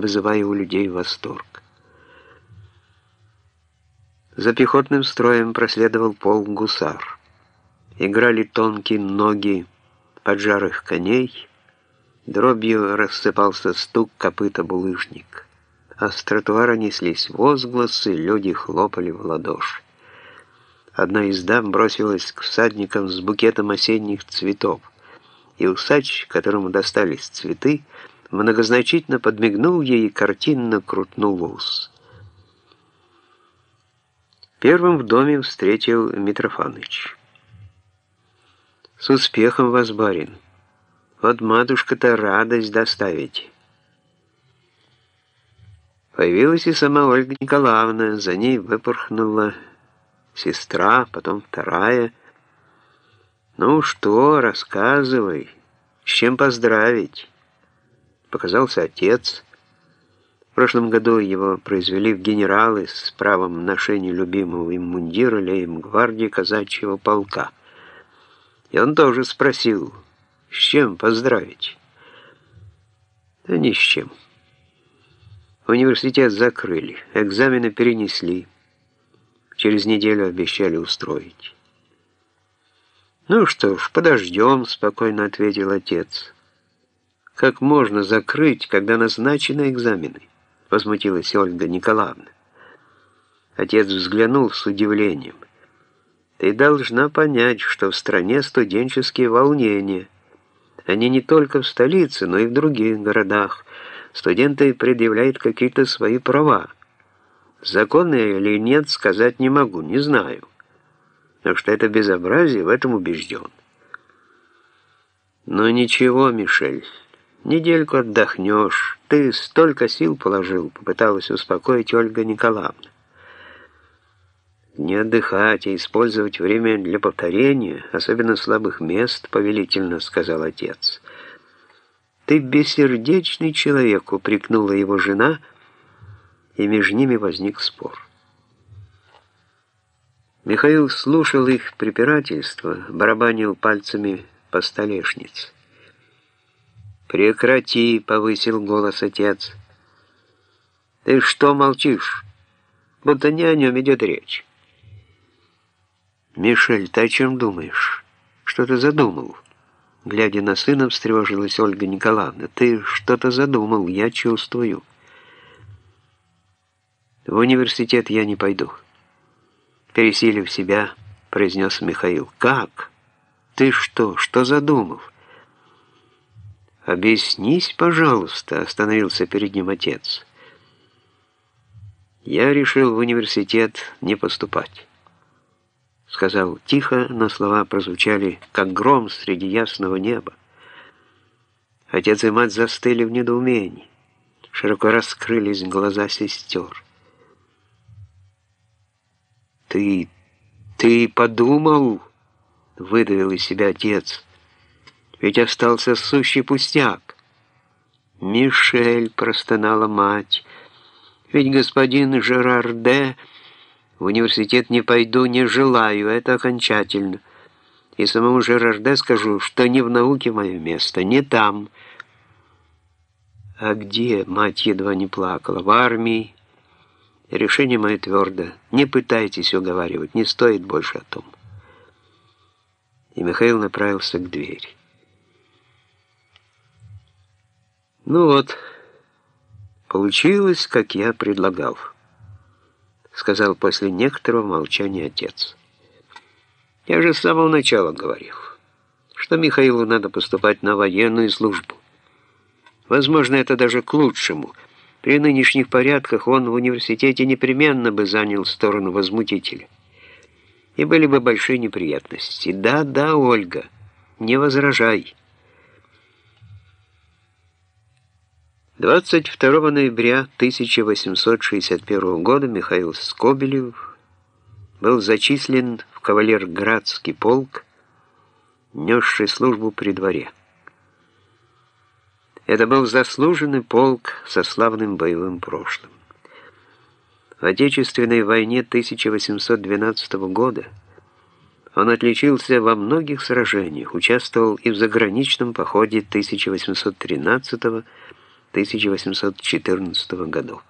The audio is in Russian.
вызывая у людей восторг. За пехотным строем проследовал полк гусар. Играли тонкие ноги поджарых коней, дробью рассыпался стук копыта булыжник, а с тротуара неслись возгласы, люди хлопали в ладоши. Одна из дам бросилась к всадникам с букетом осенних цветов, и усач, которому достались цветы, многозначительно подмигнул ей и картинно крутнул ус. Первым в доме встретил Митрофаныч. «С успехом вас, барин! Вот матушка-то радость доставить!» Появилась и сама Ольга Николаевна, за ней выпорхнула сестра, потом вторая. «Ну что, рассказывай, с чем поздравить?» Показался отец. В прошлом году его произвели в генералы с правом ношения любимого им мундира лейм-гвардии казачьего полка. И он тоже спросил, с чем поздравить? Да ни с чем. Университет закрыли, экзамены перенесли. Через неделю обещали устроить. «Ну что ж, подождем», — спокойно ответил отец. «Как можно закрыть, когда назначены экзамены?» — возмутилась Ольга Николаевна. Отец взглянул с удивлением. «Ты должна понять, что в стране студенческие волнения. Они не только в столице, но и в других городах. Студенты предъявляют какие-то свои права. Законные или нет, сказать не могу, не знаю. Но что это безобразие, в этом убежден». «Ну ничего, Мишель». Недельку отдохнешь. Ты столько сил положил, попыталась успокоить Ольга Николаевна. Не отдыхать, а использовать время для повторения, особенно слабых мест, повелительно сказал отец. Ты бессердечный человек, упрекнула его жена, и между ними возник спор. Михаил слушал их препирательство, барабанил пальцами по столешнице. «Прекрати!» — повысил голос отец. «Ты что молчишь? Будто не о нем идет речь». «Мишель, ты о чем думаешь? Что ты задумал?» Глядя на сына, встревожилась Ольга Николаевна. «Ты что-то задумал, я чувствую». «В университет я не пойду». Пересилив себя, произнес Михаил. «Как? Ты что? Что задумал?» «Объяснись, пожалуйста», — остановился перед ним отец. «Я решил в университет не поступать», — сказал тихо, но слова прозвучали, как гром среди ясного неба. Отец и мать застыли в недоумении. Широко раскрылись глаза сестер. «Ты... ты подумал?» — выдавил из себя отец ведь остался сущий пустяк. «Мишель», — простонала мать, — «ведь господин Жерарде в университет не пойду, не желаю, это окончательно. И самому Жерарде скажу, что не в науке мое место, не там». «А где?» — мать едва не плакала. «В армии». Решение мое твердо. Не пытайтесь уговаривать, не стоит больше о том. И Михаил направился к двери. Ну вот, получилось, как я предлагал, сказал после некоторого молчания отец. Я же с самого начала говорил, что Михаилу надо поступать на военную службу. Возможно, это даже к лучшему. При нынешних порядках он в университете непременно бы занял сторону возмутителя. И были бы большие неприятности. Да, да, Ольга, не возражай. 22 ноября 1861 года Михаил Скобелев был зачислен в кавалерградский полк, несший службу при дворе. Это был заслуженный полк со славным боевым прошлым. В Отечественной войне 1812 года он отличился во многих сражениях, участвовал и в заграничном походе 1813 года, 1814 годов.